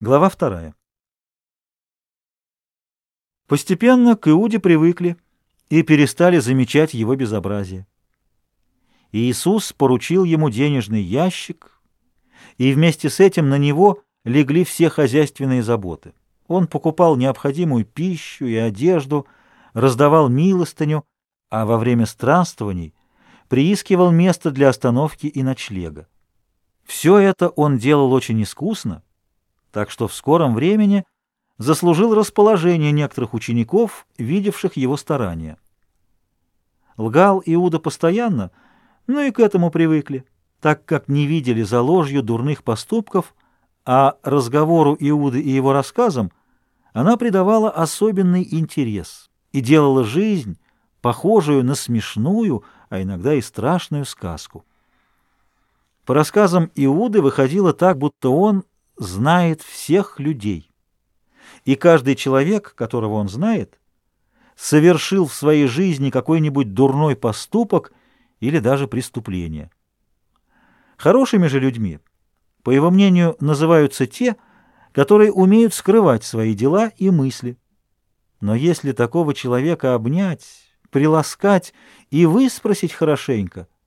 Глава вторая. Постепенно к Иуде привыкли и перестали замечать его безобразие. Иисус поручил ему денежный ящик, и вместе с этим на него легли все хозяйственные заботы. Он покупал необходимую пищу и одежду, раздавал милостыню, а во время странствований приискивал место для остановки и ночлега. Все это он делал очень искусно, так что в скором времени заслужил расположение некоторых учеников, видевших его старания. Лгал Иуда постоянно, но и к этому привыкли, так как не видели за ложью дурных поступков, а разговору Иуды и его рассказам она придавала особенный интерес и делала жизнь похожую на смешную, а иногда и страшную сказку. По рассказам Иуды выходило так, будто он знает всех людей. И каждый человек, которого он знает, совершил в своей жизни какой-нибудь дурной поступок или даже преступление. Хорошими же людьми, по его мнению, называются те, которые умеют скрывать свои дела и мысли. Но если такого человека обнять, приласкать и выспросить хорошенько –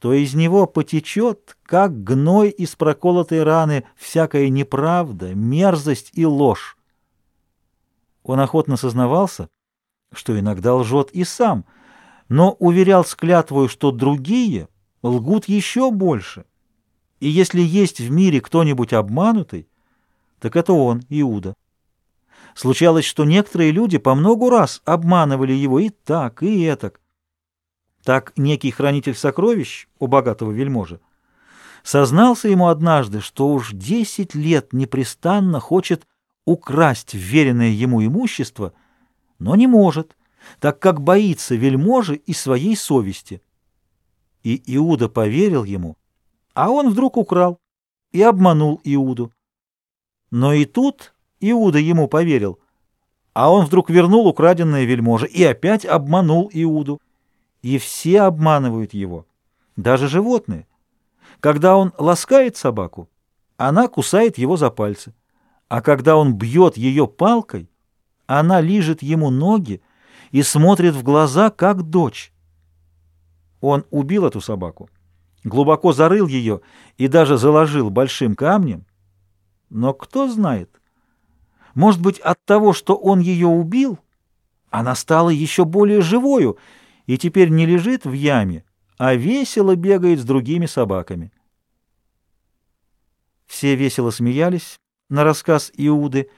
то из него потечет, как гной из проколотой раны, всякая неправда, мерзость и ложь. Он охотно сознавался, что иногда лжет и сам, но уверял с что другие лгут еще больше. И если есть в мире кто-нибудь обманутый, так это он, Иуда. Случалось, что некоторые люди по многу раз обманывали его и так, и этак. Так некий хранитель сокровищ у богатого вельможи сознался ему однажды, что уж десять лет непрестанно хочет украсть вверенное ему имущество, но не может, так как боится вельможи и своей совести. И Иуда поверил ему, а он вдруг украл и обманул Иуду. Но и тут Иуда ему поверил, а он вдруг вернул украденное вельможе и опять обманул Иуду. И все обманывают его, даже животные. Когда он ласкает собаку, она кусает его за пальцы, а когда он бьет ее палкой, она лижет ему ноги и смотрит в глаза, как дочь. Он убил эту собаку, глубоко зарыл ее и даже заложил большим камнем. Но кто знает, может быть, от того, что он ее убил, она стала еще более живою, и теперь не лежит в яме, а весело бегает с другими собаками. Все весело смеялись на рассказ Иуды,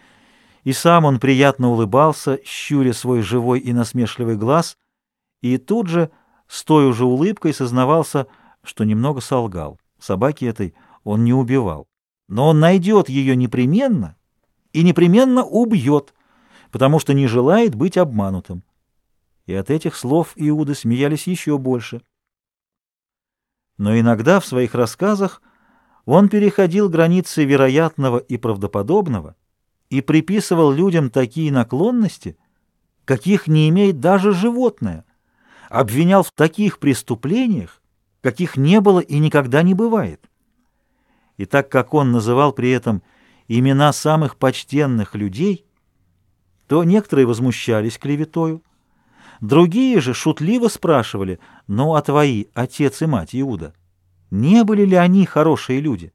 и сам он приятно улыбался, щуря свой живой и насмешливый глаз, и тут же, с той уже улыбкой, сознавался, что немного солгал. Собаки этой он не убивал. Но он найдет ее непременно и непременно убьет, потому что не желает быть обманутым и от этих слов Иуды смеялись еще больше. Но иногда в своих рассказах он переходил границы вероятного и правдоподобного и приписывал людям такие наклонности, каких не имеет даже животное, обвинял в таких преступлениях, каких не было и никогда не бывает. И так как он называл при этом имена самых почтенных людей, то некоторые возмущались клеветою, Другие же шутливо спрашивали, ну а твои отец и мать Иуда, не были ли они хорошие люди?